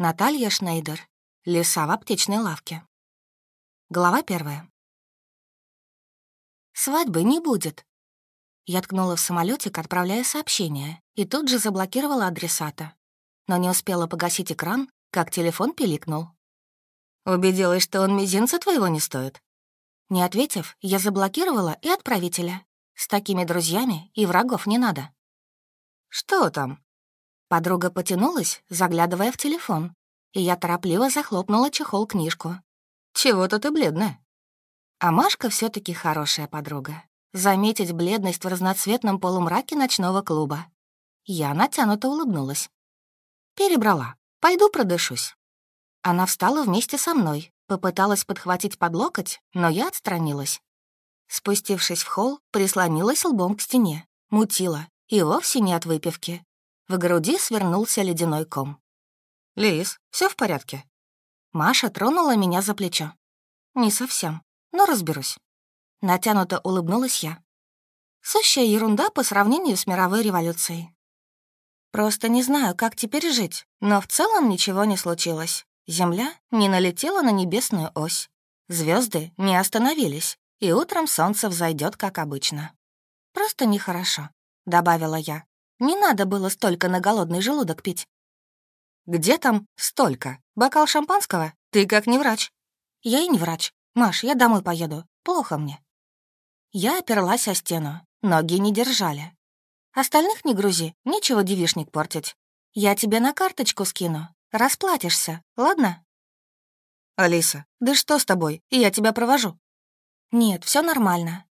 Наталья Шнейдер. Леса в аптечной лавке. Глава первая. «Свадьбы не будет». Я ткнула в самолетик, отправляя сообщение, и тут же заблокировала адресата. Но не успела погасить экран, как телефон пиликнул. «Убедилась, что он мизинца твоего не стоит?» Не ответив, я заблокировала и отправителя. С такими друзьями и врагов не надо. «Что там?» Подруга потянулась, заглядывая в телефон, и я торопливо захлопнула чехол книжку. «Чего-то ты бледная». А Машка все таки хорошая подруга. Заметить бледность в разноцветном полумраке ночного клуба. Я натянуто улыбнулась. «Перебрала. Пойду продышусь». Она встала вместе со мной, попыталась подхватить под локоть, но я отстранилась. Спустившись в холл, прислонилась лбом к стене, мутила, и вовсе не от выпивки, в груди свернулся ледяной ком. «Лиз, все в порядке?» Маша тронула меня за плечо. «Не совсем, но разберусь». Натянуто улыбнулась я. Сущая ерунда по сравнению с мировой революцией. Просто не знаю, как теперь жить, но в целом ничего не случилось. Земля не налетела на небесную ось. Звезды не остановились, и утром солнце взойдет, как обычно. «Просто нехорошо», — добавила я, не надо было столько на голодный желудок пить. «Где там столько? Бокал шампанского? Ты как не врач». «Я и не врач. Маш, я домой поеду. Плохо мне». Я оперлась о стену. Ноги не держали. «Остальных не грузи. Нечего девишник портить. Я тебе на карточку скину. Расплатишься, ладно?» «Алиса, да что с тобой? Я тебя провожу». «Нет, все нормально.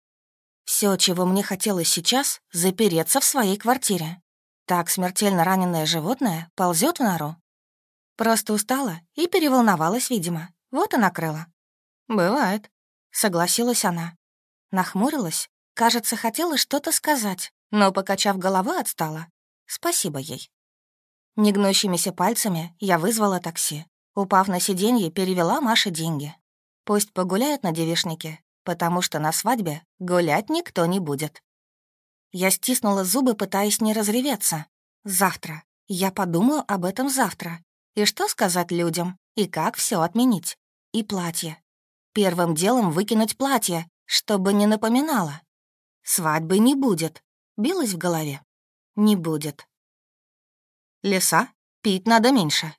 Все, чего мне хотелось сейчас, запереться в своей квартире. Так смертельно раненое животное ползет в нору. Просто устала и переволновалась, видимо. Вот и накрыла. «Бывает», — согласилась она. Нахмурилась, кажется, хотела что-то сказать, но, покачав головы, отстала. Спасибо ей. Негнущимися пальцами я вызвала такси. Упав на сиденье, перевела Маше деньги. Пусть погуляет на девишнике, потому что на свадьбе гулять никто не будет. Я стиснула зубы, пытаясь не разреветься. Завтра. Я подумаю об этом завтра. И что сказать людям, и как все отменить. И платье. Первым делом выкинуть платье, чтобы не напоминало. Свадьбы не будет. Билась в голове. Не будет. Леса, пить надо меньше.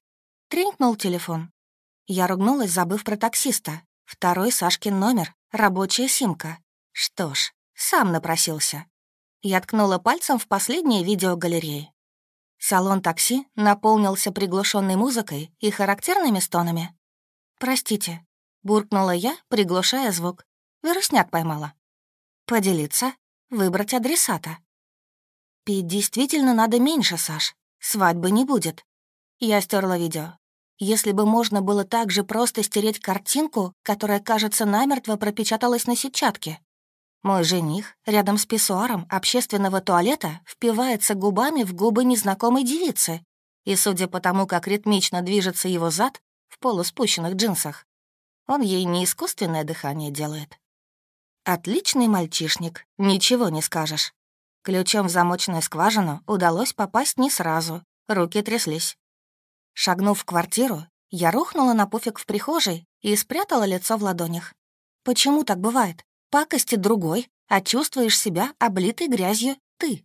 Тренькнул телефон. Я ругнулась, забыв про таксиста. Второй Сашкин номер, рабочая симка. Что ж, сам напросился. Я ткнула пальцем в последнее видео галереи. Салон такси наполнился приглушенной музыкой и характерными стонами. «Простите», — буркнула я, приглушая звук. Вирусняк поймала. «Поделиться, выбрать адресата». «Пить действительно надо меньше, Саш. Свадьбы не будет». Я стерла видео. Если бы можно было так же просто стереть картинку, которая, кажется, намертво пропечаталась на сетчатке. Мой жених рядом с писсуаром общественного туалета впивается губами в губы незнакомой девицы, и, судя по тому, как ритмично движется его зад в полуспущенных джинсах, он ей не искусственное дыхание делает. Отличный мальчишник, ничего не скажешь. Ключом в замочную скважину удалось попасть не сразу, руки тряслись. Шагнув в квартиру, я рухнула на пуфик в прихожей и спрятала лицо в ладонях. Почему так бывает? Пакости другой, а чувствуешь себя облитой грязью ты.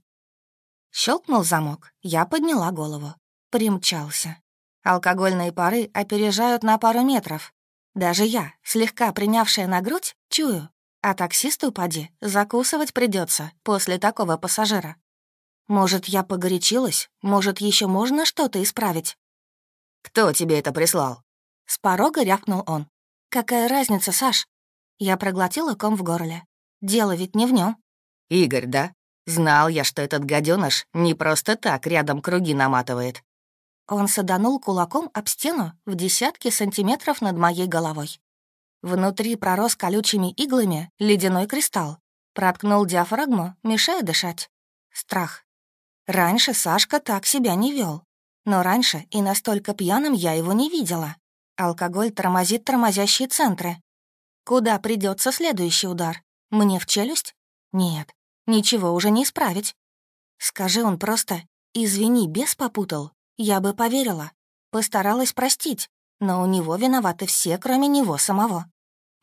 Щелкнул замок, я подняла голову. Примчался. Алкогольные пары опережают на пару метров. Даже я, слегка принявшая на грудь, чую. А таксисту, поди, закусывать придется после такого пассажира. Может, я погорячилась? Может, еще можно что-то исправить? «Кто тебе это прислал?» С порога рявкнул он. «Какая разница, Саш?» Я проглотила ком в горле. «Дело ведь не в нем. «Игорь, да? Знал я, что этот гаденыш не просто так рядом круги наматывает». Он саданул кулаком об стену в десятки сантиметров над моей головой. Внутри пророс колючими иглами ледяной кристалл. Проткнул диафрагму, мешая дышать. Страх. Раньше Сашка так себя не вел. Но раньше и настолько пьяным я его не видела. Алкоголь тормозит тормозящие центры. Куда придется следующий удар? Мне в челюсть? Нет, ничего уже не исправить. Скажи он просто «Извини, бес попутал». Я бы поверила, постаралась простить, но у него виноваты все, кроме него самого.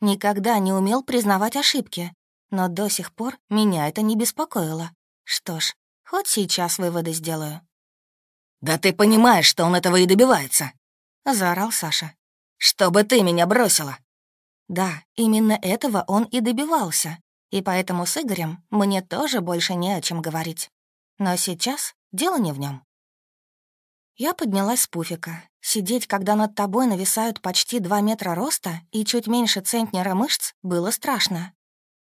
Никогда не умел признавать ошибки, но до сих пор меня это не беспокоило. Что ж, хоть сейчас выводы сделаю. «Да ты понимаешь, что он этого и добивается!» — заорал Саша. «Чтобы ты меня бросила!» Да, именно этого он и добивался, и поэтому с Игорем мне тоже больше не о чем говорить. Но сейчас дело не в нем. Я поднялась с пуфика. Сидеть, когда над тобой нависают почти два метра роста и чуть меньше центнера мышц, было страшно.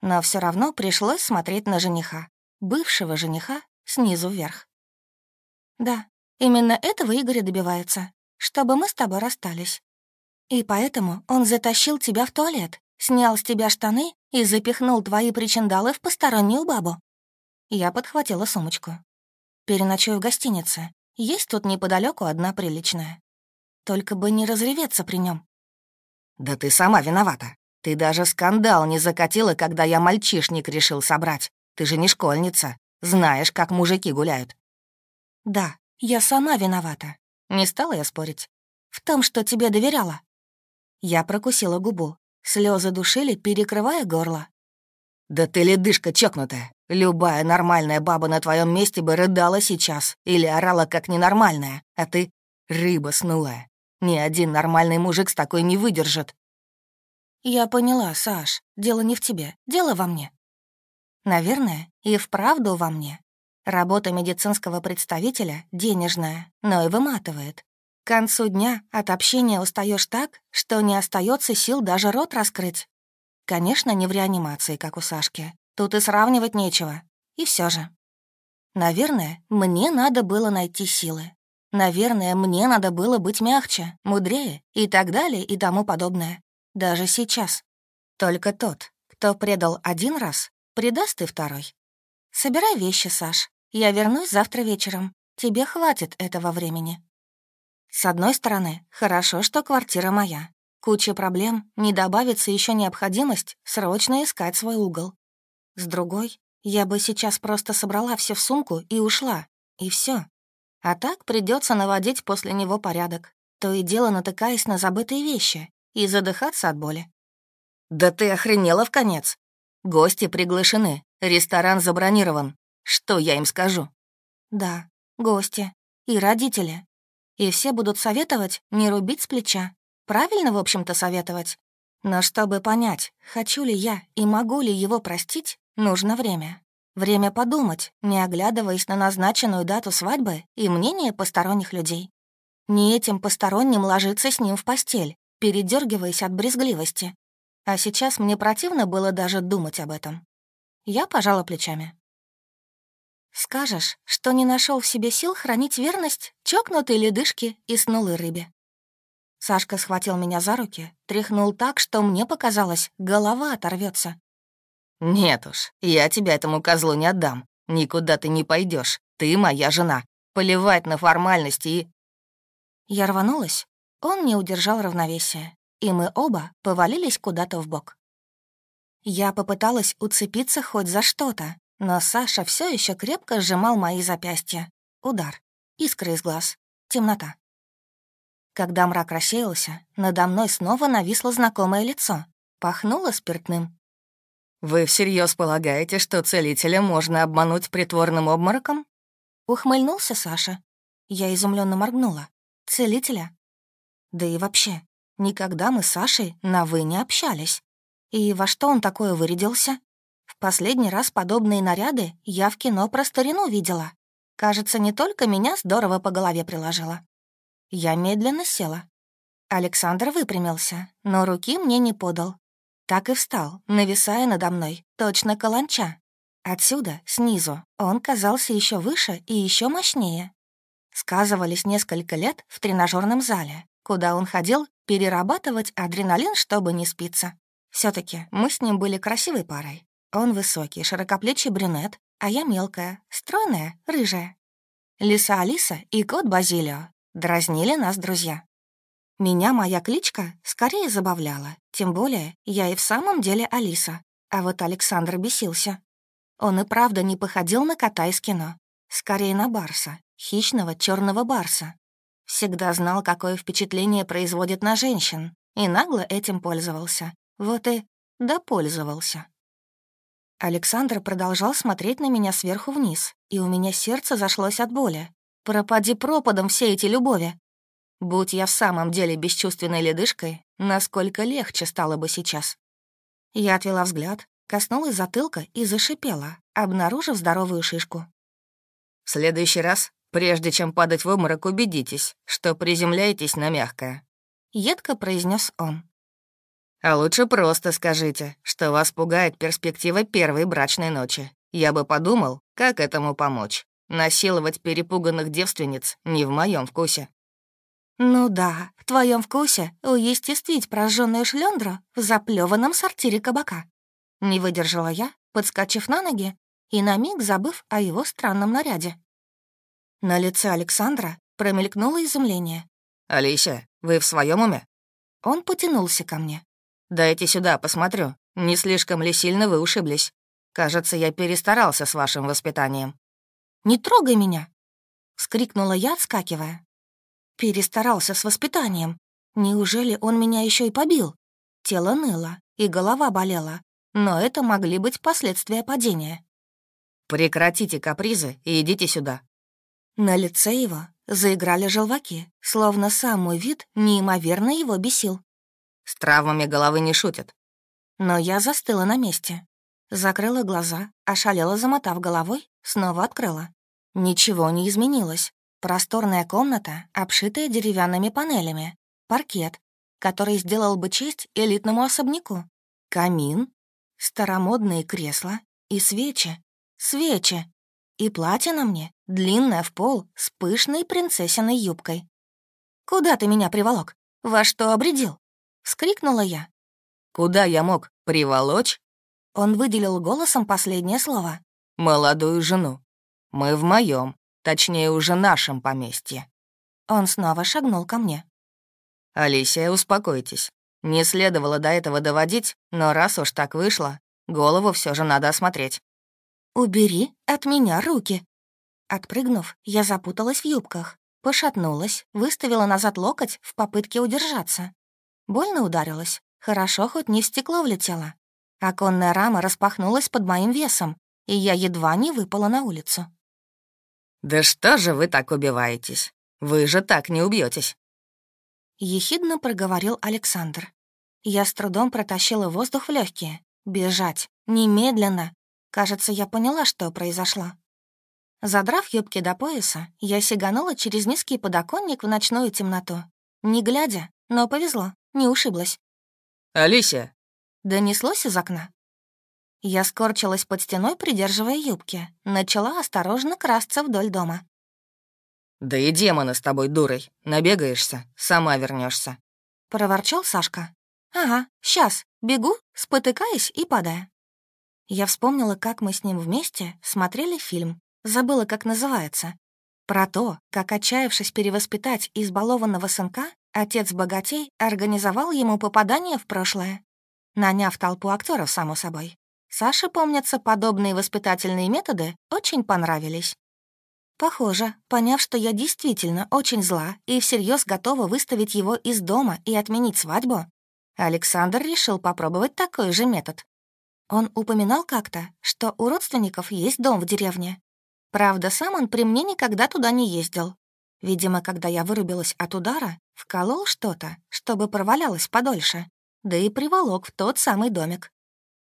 Но все равно пришлось смотреть на жениха. Бывшего жениха снизу вверх. Да, Именно этого Игорь добивается, чтобы мы с тобой расстались. И поэтому он затащил тебя в туалет, снял с тебя штаны и запихнул твои причиндалы в постороннюю бабу. Я подхватила сумочку. Переночую в гостинице. Есть тут неподалеку одна приличная. Только бы не разреветься при нем. Да ты сама виновата. Ты даже скандал не закатила, когда я мальчишник решил собрать. Ты же не школьница. Знаешь, как мужики гуляют. Да, я сама виновата. Не стала я спорить. В том, что тебе доверяла. Я прокусила губу. Слезы душили, перекрывая горло. «Да ты ледышка чокнутая! Любая нормальная баба на твоем месте бы рыдала сейчас или орала как ненормальная, а ты — рыба снулая. Ни один нормальный мужик с такой не выдержит». «Я поняла, Саш. Дело не в тебе. Дело во мне». «Наверное, и вправду во мне. Работа медицинского представителя денежная, но и выматывает. К концу дня от общения устаешь так, что не остается сил даже рот раскрыть. Конечно, не в реанимации, как у Сашки. Тут и сравнивать нечего. И все же. Наверное, мне надо было найти силы. Наверное, мне надо было быть мягче, мудрее и так далее и тому подобное. Даже сейчас. Только тот, кто предал один раз, предаст и второй. Собирай вещи, Саш. Я вернусь завтра вечером. Тебе хватит этого времени». С одной стороны, хорошо, что квартира моя. Куча проблем, не добавится еще необходимость срочно искать свой угол. С другой, я бы сейчас просто собрала все в сумку и ушла, и все. А так придется наводить после него порядок, то и дело натыкаясь на забытые вещи и задыхаться от боли. «Да ты охренела в конец! Гости приглашены, ресторан забронирован, что я им скажу? Да, гости и родители. И все будут советовать не рубить с плеча. Правильно, в общем-то, советовать. Но чтобы понять, хочу ли я и могу ли его простить, нужно время. Время подумать, не оглядываясь на назначенную дату свадьбы и мнение посторонних людей. Не этим посторонним ложиться с ним в постель, передергиваясь от брезгливости. А сейчас мне противно было даже думать об этом. Я пожала плечами. Скажешь, что не нашел в себе сил хранить верность чокнутой ледышке и снулой рыбе. Сашка схватил меня за руки, тряхнул так, что мне показалось, голова оторвется. «Нет уж, я тебя этому козлу не отдам. Никуда ты не пойдешь. Ты моя жена. Поливать на формальности и...» Я рванулась. Он не удержал равновесия, и мы оба повалились куда-то в бок. Я попыталась уцепиться хоть за что-то, но Саша все еще крепко сжимал мои запястья. Удар. Искры из глаз. Темнота. Когда мрак рассеялся, надо мной снова нависло знакомое лицо. Пахнуло спиртным. «Вы всерьез полагаете, что целителя можно обмануть притворным обмороком?» Ухмыльнулся Саша. Я изумленно моргнула. «Целителя?» Да и вообще, никогда мы с Сашей на «вы» не общались. И во что он такое вырядился? В последний раз подобные наряды я в кино про старину видела. Кажется, не только меня здорово по голове приложила. Я медленно села. Александр выпрямился, но руки мне не подал. Так и встал, нависая надо мной, точно каланча. Отсюда, снизу, он казался еще выше и еще мощнее. Сказывались несколько лет в тренажерном зале, куда он ходил перерабатывать адреналин, чтобы не спиться. все таки мы с ним были красивой парой, он высокий, широкоплечий брюнет, а я мелкая, стройная, рыжая. Лиса Алиса и кот Базилио дразнили нас друзья. Меня моя кличка скорее забавляла, тем более я и в самом деле Алиса, а вот Александр бесился. Он и правда не походил на кота из кино, скорее на барса, хищного черного барса. Всегда знал, какое впечатление производит на женщин, и нагло этим пользовался. Вот и допользовался. Александр продолжал смотреть на меня сверху вниз, и у меня сердце зашлось от боли. «Пропади пропадом все эти любови!» Будь я в самом деле бесчувственной ледышкой, насколько легче стало бы сейчас. Я отвела взгляд, коснулась затылка и зашипела, обнаружив здоровую шишку. «В следующий раз, прежде чем падать в обморок, убедитесь, что приземляетесь на мягкое», — едко произнес он. А лучше просто скажите, что вас пугает перспектива первой брачной ночи. Я бы подумал, как этому помочь. Насиловать перепуганных девственниц не в моем вкусе». «Ну да, в твоем вкусе уестествить прожженную шлендру в заплеванном сортире кабака». Не выдержала я, подскочив на ноги и на миг забыв о его странном наряде. На лице Александра промелькнуло изумление. «Алися, вы в своем уме?» Он потянулся ко мне. Дайте сюда, посмотрю. Не слишком ли сильно вы ушиблись? Кажется, я перестарался с вашим воспитанием». «Не трогай меня!» — вскрикнула я, отскакивая. «Перестарался с воспитанием. Неужели он меня еще и побил?» Тело ныло, и голова болела, но это могли быть последствия падения. «Прекратите капризы и идите сюда». На лице его заиграли желваки, словно сам мой вид неимоверно его бесил. С травмами головы не шутят. Но я застыла на месте. Закрыла глаза, ошалела, замотав головой, снова открыла. Ничего не изменилось. Просторная комната, обшитая деревянными панелями. Паркет, который сделал бы честь элитному особняку. Камин, старомодные кресла и свечи. Свечи! И платье на мне, длинное в пол, с пышной принцессиной юбкой. «Куда ты меня приволок? Во что обредил?» — вскрикнула я. «Куда я мог? Приволочь?» Он выделил голосом последние слова. «Молодую жену. Мы в моем, точнее, уже нашем поместье». Он снова шагнул ко мне. «Алисия, успокойтесь. Не следовало до этого доводить, но раз уж так вышло, голову все же надо осмотреть». «Убери от меня руки». Отпрыгнув, я запуталась в юбках, пошатнулась, выставила назад локоть в попытке удержаться. Больно ударилась. Хорошо, хоть не в стекло влетело. Оконная рама распахнулась под моим весом, и я едва не выпала на улицу. «Да что же вы так убиваетесь? Вы же так не убьетесь. Ехидно проговорил Александр. Я с трудом протащила воздух в легкие. Бежать. Немедленно. Кажется, я поняла, что произошло. Задрав юбки до пояса, я сиганула через низкий подоконник в ночную темноту. Не глядя, но повезло не ушиблась. «Алися!» — донеслось из окна. Я скорчилась под стеной, придерживая юбки. Начала осторожно красться вдоль дома. «Да и демона с тобой, дурой. Набегаешься, сама вернешься. проворчал Сашка. «Ага, сейчас. Бегу, спотыкаясь и падая». Я вспомнила, как мы с ним вместе смотрели фильм. Забыла, как называется. Про то, как, отчаявшись перевоспитать избалованного сынка, Отец богатей организовал ему попадание в прошлое, наняв толпу актеров, само собой. Саше, помнятся, подобные воспитательные методы очень понравились. Похоже, поняв, что я действительно очень зла и всерьез готова выставить его из дома и отменить свадьбу, Александр решил попробовать такой же метод. Он упоминал как-то, что у родственников есть дом в деревне. Правда, сам он при мне никогда туда не ездил, Видимо, когда я вырубилась от удара, вколол что-то, чтобы провалялось подольше, да и приволок в тот самый домик.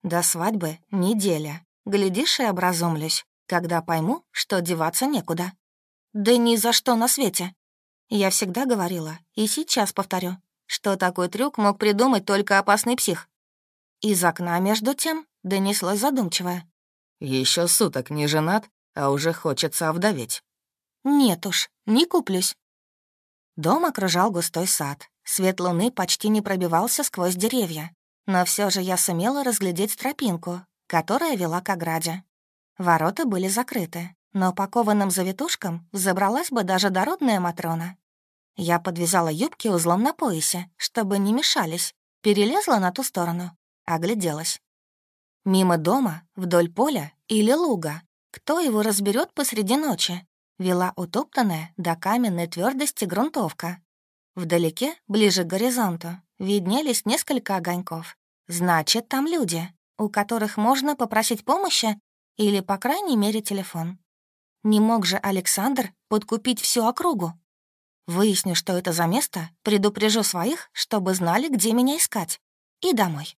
До свадьбы неделя. Глядишь и образумлюсь, когда пойму, что деваться некуда. Да ни за что на свете. Я всегда говорила, и сейчас повторю, что такой трюк мог придумать только опасный псих. Из окна, между тем, донеслось задумчивое. Еще суток не женат, а уже хочется овдоветь». Нет уж, не куплюсь. Дом окружал густой сад. Свет луны почти не пробивался сквозь деревья. Но все же я сумела разглядеть тропинку, которая вела к ограде. Ворота были закрыты, но упакованным кованым завитушкам забралась бы даже дородная Матрона. Я подвязала юбки узлом на поясе, чтобы не мешались, перелезла на ту сторону, огляделась. Мимо дома, вдоль поля или луга. Кто его разберет посреди ночи? вела утоптанная до каменной твердости грунтовка. Вдалеке, ближе к горизонту, виднелись несколько огоньков. Значит, там люди, у которых можно попросить помощи или, по крайней мере, телефон. Не мог же Александр подкупить всю округу. Выясню, что это за место, предупрежу своих, чтобы знали, где меня искать. И домой.